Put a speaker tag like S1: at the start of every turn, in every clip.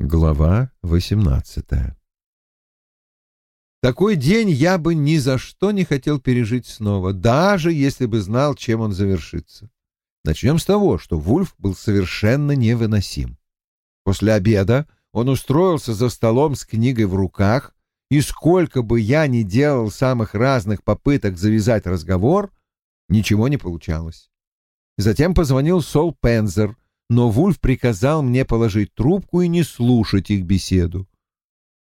S1: Глава восемнадцатая Такой день я бы ни за что не хотел пережить снова, даже если бы знал, чем он завершится. Начнем с того, что Вульф был совершенно невыносим. После обеда он устроился за столом с книгой в руках, и сколько бы я ни делал самых разных попыток завязать разговор, ничего не получалось. Затем позвонил Сол Пензер, но Вульф приказал мне положить трубку и не слушать их беседу.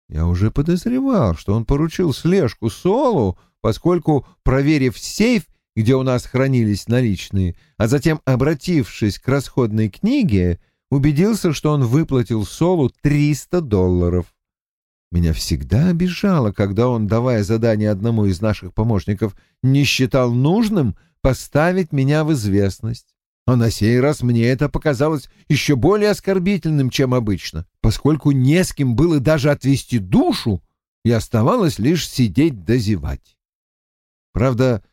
S1: Я уже подозревал, что он поручил слежку Солу, поскольку, проверив сейф, где у нас хранились наличные, а затем, обратившись к расходной книге, убедился, что он выплатил Солу 300 долларов. Меня всегда обижало, когда он, давая задание одному из наших помощников, не считал нужным поставить меня в известность. А на сей раз мне это показалось еще более оскорбительным, чем обычно, поскольку не с кем было даже отвести душу, и оставалось лишь сидеть дозевать. Правда,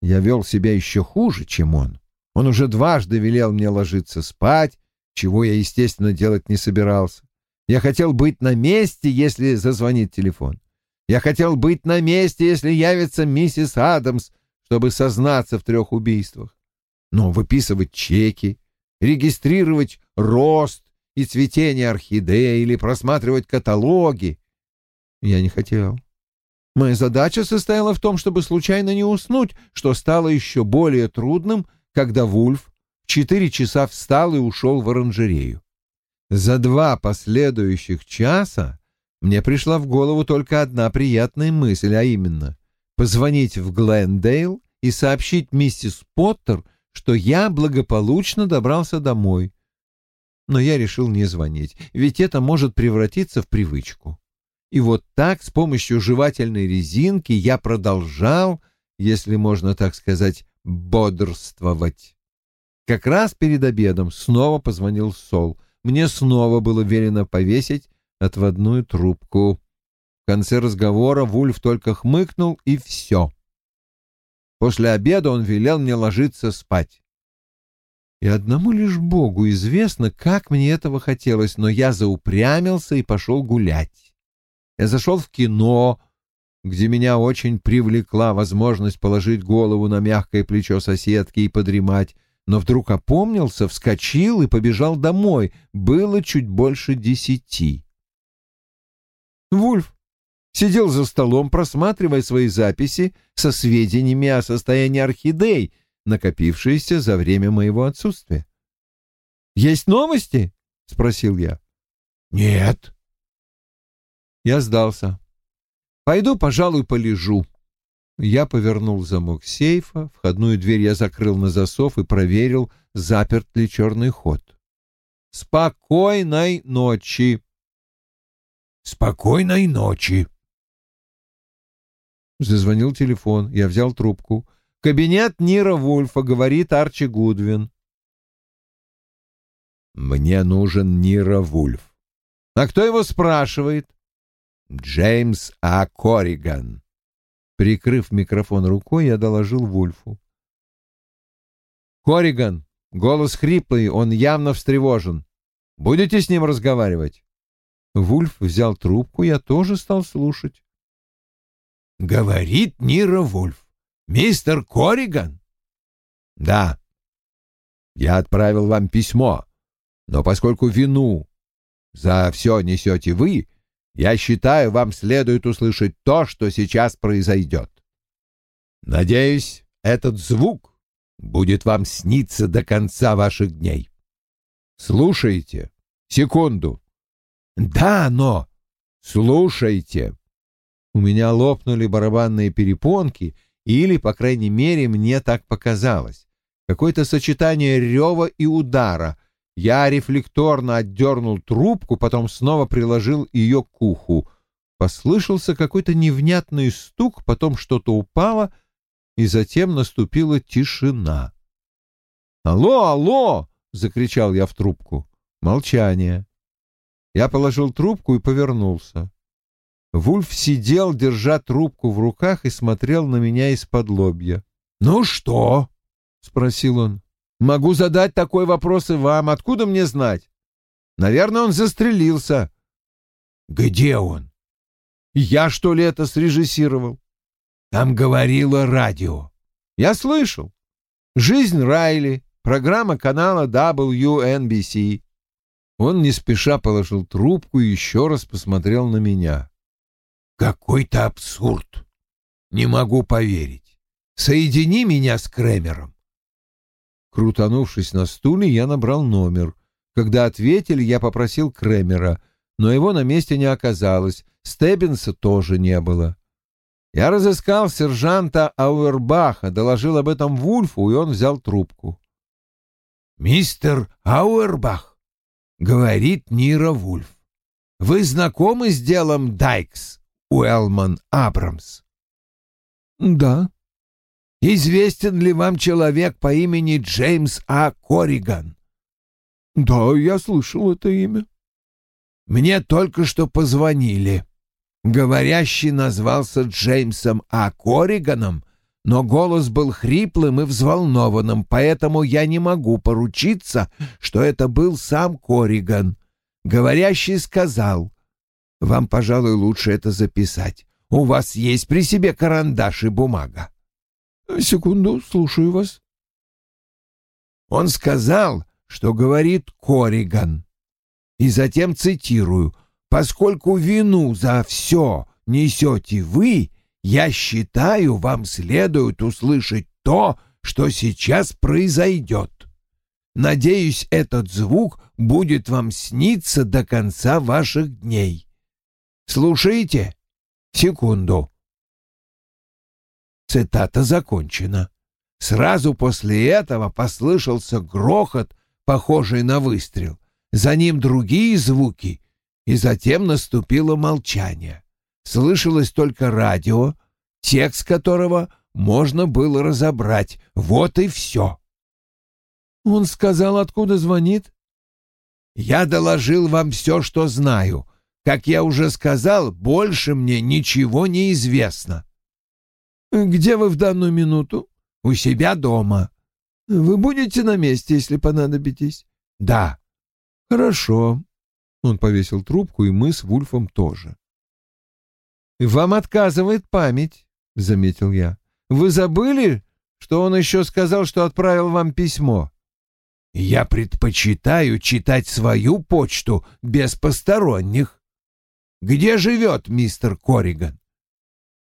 S1: я вел себя еще хуже, чем он. Он уже дважды велел мне ложиться спать, чего я, естественно, делать не собирался. Я хотел быть на месте, если зазвонит телефон. Я хотел быть на месте, если явится миссис Адамс, чтобы сознаться в трех убийствах. Но выписывать чеки, регистрировать рост и цветение орхидеи или просматривать каталоги я не хотел. Моя задача состояла в том, чтобы случайно не уснуть, что стало еще более трудным, когда Вульф в четыре часа встал и ушел в оранжерею. За два последующих часа мне пришла в голову только одна приятная мысль, а именно позвонить в Глендейл и сообщить миссис Поттер, что я благополучно добрался домой. Но я решил не звонить, ведь это может превратиться в привычку. И вот так, с помощью жевательной резинки, я продолжал, если можно так сказать, бодрствовать. Как раз перед обедом снова позвонил Сол. Мне снова было велено повесить отводную трубку. В конце разговора Вульф только хмыкнул, и все. После обеда он велел мне ложиться спать. И одному лишь Богу известно, как мне этого хотелось, но я заупрямился и пошел гулять. Я зашел в кино, где меня очень привлекла возможность положить голову на мягкое плечо соседки и подремать, но вдруг опомнился, вскочил и побежал домой. Было чуть больше десяти. Вульф сидел за столом, просматривая свои записи со сведениями о состоянии орхидей, накопившиеся за время моего отсутствия. «Есть новости?» — спросил я. «Нет», я сдался. Пойду, пожалуй, полежу. Я повернул замок сейфа, входную дверь я закрыл на засов и проверил, заперт ли черный ход. Спокойной ночи.
S2: Спокойной ночи.
S1: Зазвонил телефон. Я взял трубку. Кабинет Нира Вульфа, говорит Арчи Гудвин.
S2: Мне нужен Нира Вульф.
S1: А кто его спрашивает?
S2: Джеймс А. Корриган.
S1: Прикрыв микрофон рукой, я доложил Вульфу. «Корриган, голос хриплый, он явно встревожен. Будете с ним разговаривать?» Вульф взял трубку, я тоже стал слушать.
S2: «Говорит Нира Вульф. Мистер Корриган?»
S1: «Да. Я отправил вам письмо, но поскольку вину за все несете вы, я считаю, вам следует услышать то, что сейчас произойдет. Надеюсь, этот звук будет вам сниться до конца ваших дней. Слушайте. Секунду. Да, но... Слушайте. У меня лопнули барабанные перепонки, или, по крайней мере, мне так показалось. Какое-то сочетание рева и удара — я рефлекторно отдернул трубку, потом снова приложил ее к уху. Послышался какой-то невнятный стук, потом что-то упало, и затем наступила тишина. «Алло, алло!» — закричал я в трубку. Молчание. Я положил трубку и повернулся. Вульф сидел, держа трубку в руках, и смотрел на меня из-под лобья. «Ну что?» — спросил он. Могу задать такой вопрос и вам. Откуда мне знать? Наверное, он застрелился.
S2: Где он?
S1: Я, что ли, это срежиссировал?
S2: Там говорило радио.
S1: Я слышал. Жизнь Райли, программа канала WNBC. Он не спеша положил трубку и еще раз посмотрел на меня.
S2: Какой-то абсурд. Не могу поверить. Соедини меня с Кремером.
S1: Крутанувшись на стуле, я набрал номер. Когда ответили, я попросил Кремера, но его на месте не оказалось, Стеббинса тоже не было. Я разыскал сержанта Ауэрбаха, доложил об этом Вульфу, и он взял трубку.
S2: «Мистер Ауэрбах», — говорит Нира Вульф, — «вы знакомы с делом Дайкс, Уэлман Абрамс?»
S1: «Да».
S2: «Известен ли вам человек по имени Джеймс А. Корриган?»
S1: «Да, я слышал это имя».
S2: «Мне только что позвонили. Говорящий назвался Джеймсом А. Корриганом, но голос был хриплым и взволнованным, поэтому я не могу поручиться, что это был сам Корриган. Говорящий сказал, «Вам, пожалуй, лучше это записать. У вас есть при себе карандаш и бумага?»
S1: «Секунду, слушаю вас».
S2: Он сказал, что говорит Корриган. И затем цитирую — Поскольку вину за все несете вы, я считаю, вам следует услышать то, что сейчас произойдет. Надеюсь, этот звук будет вам сниться до конца ваших дней. Слушайте? Секунду. Цитата закончена. Сразу после этого послышался грохот, похожий на выстрел. За ним другие звуки — и затем наступило молчание. Слышалось только радио, текст которого можно было разобрать. Вот и все.
S1: Он сказал, откуда звонит?
S2: Я доложил вам все, что знаю. Как я уже сказал, больше мне ничего не известно.
S1: Где вы в данную минуту?
S2: У себя дома.
S1: Вы будете на месте, если понадобитесь?
S2: Да.
S1: Хорошо. Он повесил трубку, и мы с Вульфом тоже. «Вам отказывает память», — заметил я. «Вы забыли, что он еще сказал, что отправил вам письмо?»
S2: «Я предпочитаю читать свою почту без посторонних. Где живет мистер Корриган?»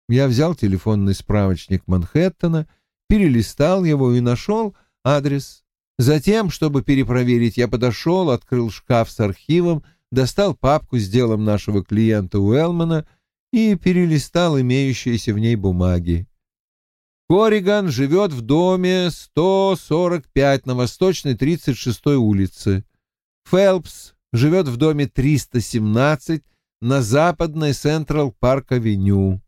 S1: Я взял телефонный справочник Манхэттена, перелистал его и нашел адрес. Затем, чтобы перепроверить, я подошел, открыл шкаф с архивом достал папку с делом нашего клиента Уэлмана и перелистал имеющиеся в ней бумаги. Кориган живет в доме 145 на Восточной 36 улице. Фелпс живет в доме 317 на Западной Централ Парк-авеню.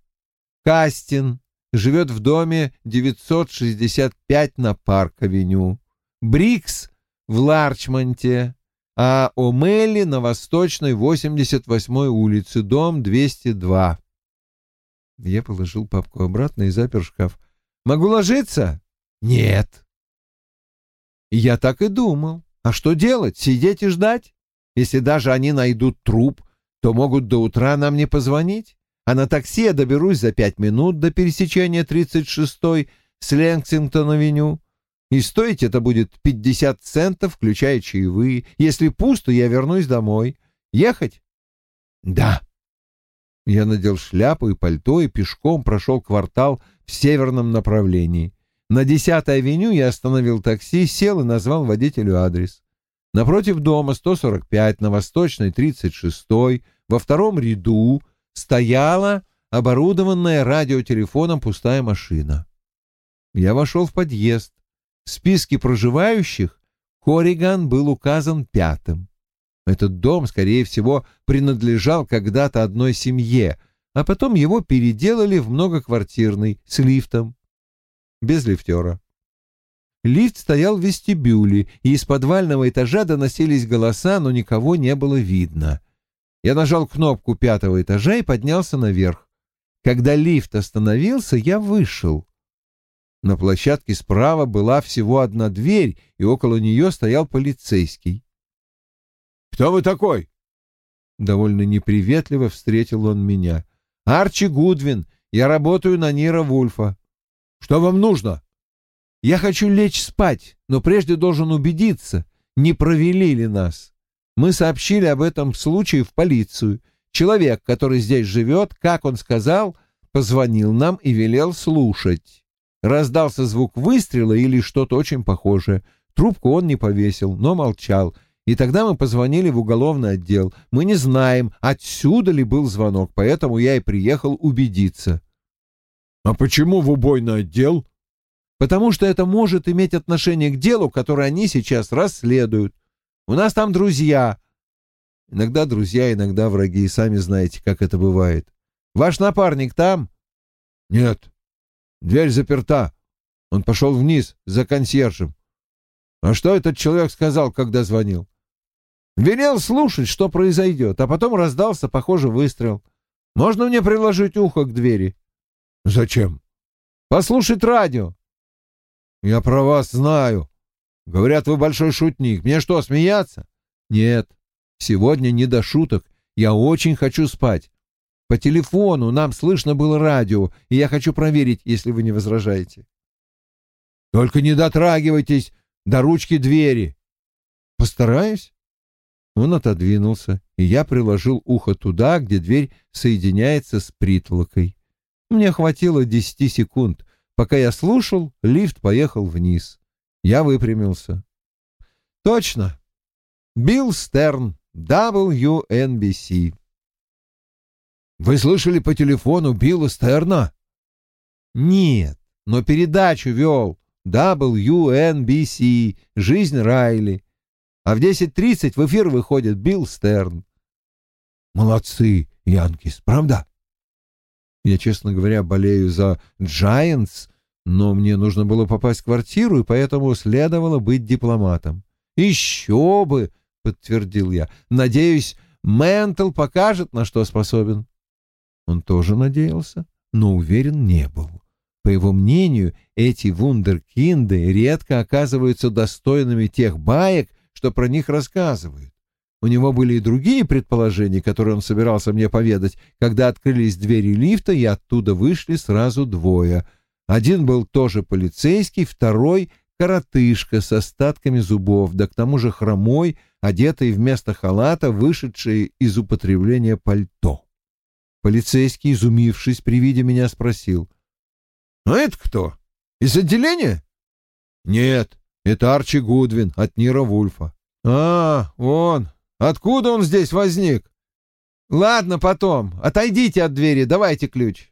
S1: Кастин живет в доме 965 на Парк-авеню. Брикс в Ларчмонте а О'Мелли на Восточной 88-й улице, дом 202. Я положил папку обратно и запер шкаф. «Могу ложиться?» «Нет». Я так и думал. А что делать? Сидеть и ждать? Если даже они найдут труп, то могут до утра нам не позвонить. А на такси я доберусь за пять минут до пересечения 36-й с Лексингтон-авеню. И стоить это будет 50 центов, включая чаевые. Если пусто, я вернусь домой. Ехать? Да. Я надел шляпу и пальто и пешком прошел квартал в северном направлении. На 10-й авеню я остановил такси, сел и назвал водителю адрес. Напротив дома 145 на Восточной 36-й во втором ряду стояла оборудованная радиотелефоном пустая машина. Я вошел в подъезд. В списке проживающих Кориган был указан пятым. Этот дом, скорее всего, принадлежал когда-то одной семье, а потом его переделали в многоквартирный с лифтом. Без лифтера. Лифт стоял в вестибюле, и из подвального этажа доносились голоса, но никого не было видно. Я нажал кнопку пятого этажа и поднялся наверх. Когда лифт остановился, я вышел. На площадке справа была всего одна дверь, и около нее стоял полицейский. «Кто вы такой?» Довольно неприветливо встретил он меня. «Арчи Гудвин, я работаю на Нира Вульфа». «Что вам нужно?» «Я хочу лечь спать, но прежде должен убедиться, не провели ли нас. Мы сообщили об этом случае в полицию. Человек, который здесь живет, как он сказал, позвонил нам и велел слушать. Раздался звук выстрела или что-то очень похожее. Трубку он не повесил, но молчал. И тогда мы позвонили в уголовный отдел. Мы не знаем, отсюда ли был звонок, поэтому я и приехал убедиться.
S2: А почему в убойный отдел?
S1: Потому что это может иметь отношение к делу, которое они сейчас расследуют. У нас там друзья. Иногда друзья, иногда враги, сами знаете, как это бывает. Ваш напарник там?
S2: Нет. Дверь заперта. Он пошел вниз за консьержем. А что этот человек сказал, когда звонил?
S1: Велел слушать, что произойдет, а потом раздался, похоже, выстрел. Можно мне приложить ухо к двери?
S2: Зачем?
S1: Послушать радио.
S2: Я про вас знаю. Говорят, вы большой шутник. Мне что, смеяться?
S1: Нет, сегодня не до шуток. Я очень хочу спать. По телефону нам слышно было радио, и я хочу проверить, если вы не возражаете.
S2: Только не дотрагивайтесь до ручки двери.
S1: Постараюсь. Он отодвинулся, и я приложил ухо туда, где дверь соединяется с притолокой. Мне хватило десяти секунд. Пока я слушал, лифт поехал вниз. Я выпрямился. Точно. Билл Стерн, WNBC.
S2: Вы слышали по телефону Билла Стерна?
S1: Нет, но передачу вел WNBC «Жизнь Райли» а в 10.30 в эфир выходит Билл Стерн.
S2: Молодцы, Янкис, правда?
S1: Я, честно говоря, болею за Giants, но мне нужно было попасть в квартиру, и поэтому следовало быть дипломатом. «Еще бы!» — подтвердил я. «Надеюсь, Ментл покажет, на что способен». Он тоже надеялся, но уверен не был. По его мнению, эти вундеркинды редко оказываются достойными тех баек, что про них рассказывают. У него были и другие предположения, которые он собирался мне поведать, когда открылись двери лифта, и оттуда вышли сразу двое. Один был тоже полицейский, второй — коротышка с остатками зубов, да к тому же хромой, одетый вместо халата, вышедший из употребления пальто. Полицейский, изумившись при виде меня, спросил. «А это кто? Из отделения?» «Нет, это Арчи Гудвин от Нира Вульфа. А, он. Откуда он здесь возник? Ладно, потом. Отойдите от двери, давайте ключ.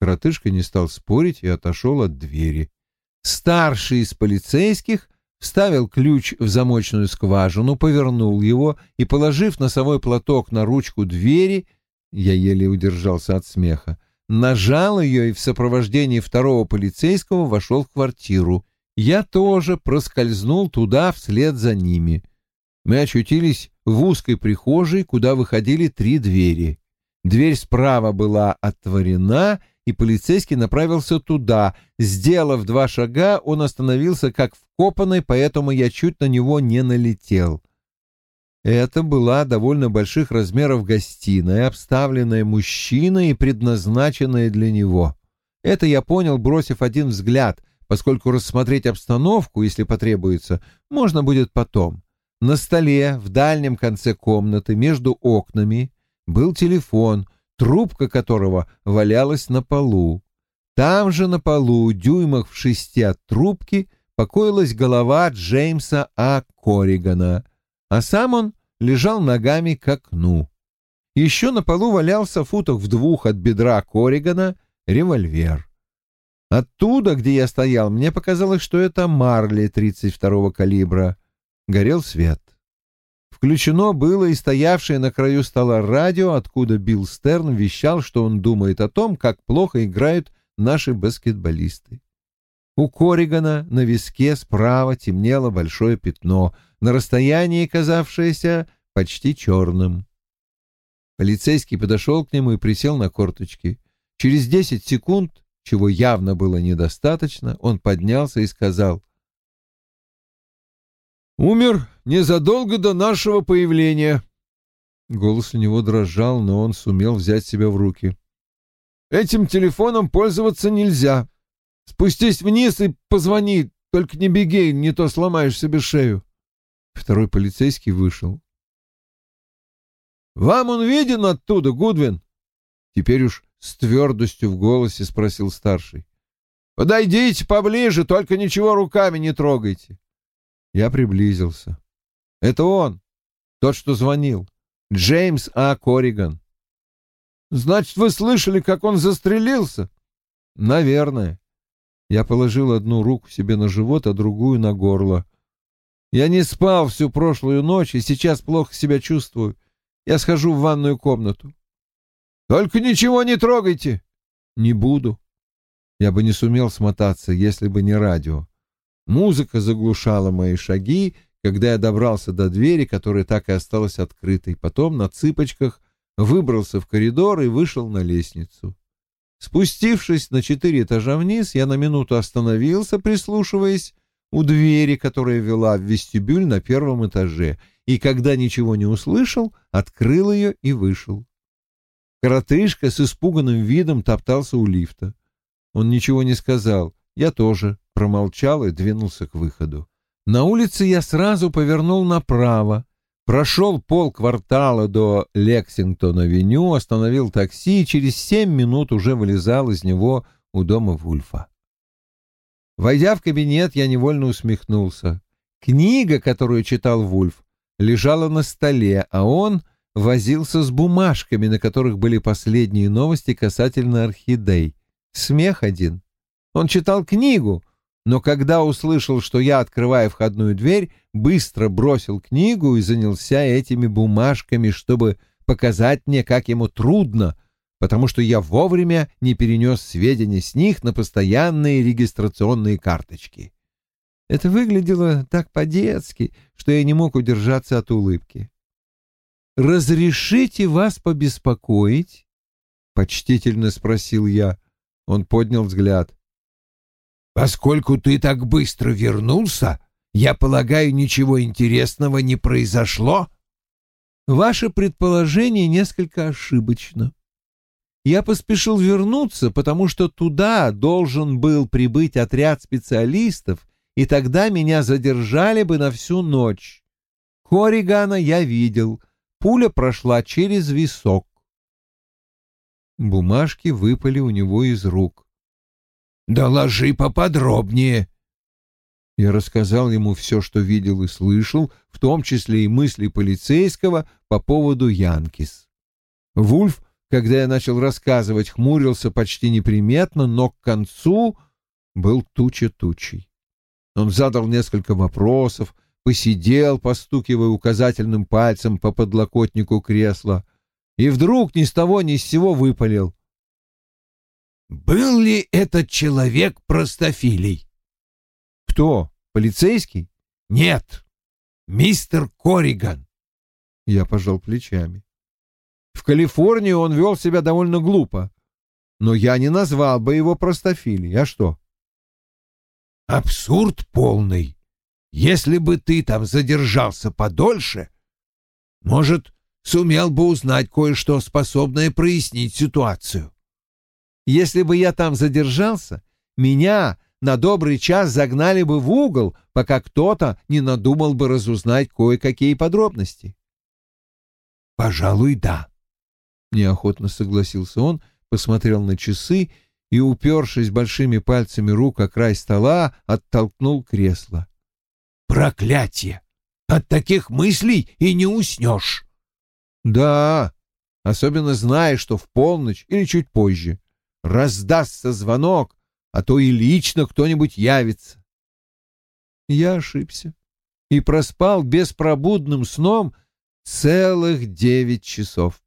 S1: Коротышка не стал спорить и отошел от двери. Старший из полицейских вставил ключ в замочную скважину, повернул его и, положив носовой платок на ручку двери, я еле удержался от смеха, нажал ее и в сопровождении второго полицейского вошел в квартиру. Я тоже проскользнул туда вслед за ними. Мы очутились в узкой прихожей, куда выходили три двери. Дверь справа была отворена, и полицейский направился туда. Сделав два шага, он остановился как вкопанный, поэтому я чуть на него не налетел. Это была довольно больших размеров гостиная, обставленная мужчиной и предназначенная для него. Это я понял, бросив один взгляд — поскольку рассмотреть обстановку, если потребуется, можно будет потом. На столе в дальнем конце комнаты между окнами был телефон, трубка которого валялась на полу. Там же на полу, дюймах в шести от трубки, покоилась голова Джеймса А. Корригана, а сам он лежал ногами к окну. Еще на полу валялся футах в двух от бедра Корригана револьвер. Оттуда, где я стоял, мне показалось, что это Марли 32-го калибра. Горел свет. Включено было и стоявшее на краю стола радио, откуда Билл Стерн вещал, что он думает о том, как плохо играют наши баскетболисты. У Коригана на виске справа темнело большое пятно, на расстоянии казавшееся почти черным. Полицейский подошел к нему и присел на корточки. Через десять секунд чего явно было недостаточно, он поднялся и сказал. «Умер незадолго до нашего появления. Голос у него дрожал, но он сумел взять себя в руки. «Этим телефоном пользоваться нельзя. Спустись вниз и позвони, только не беги, не то сломаешь себе шею». Второй полицейский вышел. «Вам он виден оттуда, Гудвин?» Теперь уж с твердостью в голосе спросил старший. «Подойдите поближе, только ничего руками не трогайте». Я приблизился. «Это он, тот, что звонил. Джеймс А. Кориган. Значит, вы слышали, как он застрелился? Наверное. Я положил одну руку себе на живот, а другую на горло. Я не спал всю прошлую ночь и сейчас плохо себя чувствую. Я схожу в ванную комнату. Только ничего не трогайте. Не буду. Я бы не сумел смотаться, если бы не радио. Музыка заглушала мои шаги, когда я добрался до двери, которая так и осталась открытой. Потом на цыпочках выбрался в коридор и вышел на лестницу. Спустившись на четыре этажа вниз, я на минуту остановился, прислушиваясь у двери, которая вела в вестибюль на первом этаже, и когда ничего не услышал, открыл ее и вышел. Коротышка с испуганным видом топтался у лифта. Он ничего не сказал, я тоже промолчал и двинулся к выходу. На улице я сразу повернул направо, прошел полквартала до Лексингтон-авеню, остановил такси и через семь минут уже вылезал из него у дома Вульфа. Войдя в кабинет, я невольно усмехнулся. Книга, которую читал Вульф, лежала на столе, а он возился с бумажками, на которых были последние новости касательно орхидей. Смех один. Он читал книгу, но когда услышал, что я открываю входную дверь, быстро бросил книгу и занялся этими бумажками, чтобы показать мне, как ему трудно, потому что я вовремя не перенес сведения с них на постоянные регистрационные карточки. Это выглядело так по-детски, что я не мог удержаться от улыбки. «Разрешите вас побеспокоить?» — почтительно спросил я. Он поднял взгляд.
S2: Поскольку ты так быстро вернулся, я полагаю, ничего интересного не произошло?
S1: Ваше предположение несколько ошибочно. Я поспешил вернуться, потому что туда должен был прибыть отряд специалистов, и тогда меня задержали бы на всю ночь. Коригана я видел. Пуля прошла через висок. Бумажки выпали у него из рук.
S2: Доложи поподробнее.
S1: Я рассказал ему все, что видел и слышал, в том числе и мысли полицейского по поводу Янкис. Вульф, когда я начал рассказывать, хмурился почти неприметно, но к концу был туча-тучей. Он задал несколько вопросов, посидел, постукивая указательным пальцем по подлокотнику кресла, и вдруг ни с того ни с сего выпалил.
S2: Был ли этот человек простофилей?
S1: Кто? Полицейский?
S2: Нет, мистер Кориган.
S1: Я пожал плечами. В Калифорнии он вел себя довольно глупо, но я не назвал бы его простофилей. А что?
S2: Абсурд полный. Если бы ты там задержался подольше, может, сумел бы узнать кое-что, способное прояснить ситуацию.
S1: Если бы я там задержался, меня на добрый час загнали бы в угол, пока кто-то не надумал бы разузнать кое-какие подробности.
S2: «Пожалуй, да», —
S1: неохотно согласился он, посмотрел на часы и, упершись большими пальцами рук о край стола, оттолкнул кресло.
S2: «Проклятие! От таких мыслей и не уснешь!»
S1: «Да, особенно зная, что в полночь или чуть позже раздастся звонок, а то и лично кто-нибудь явится. Я ошибся и проспал беспробудным сном целых девять часов.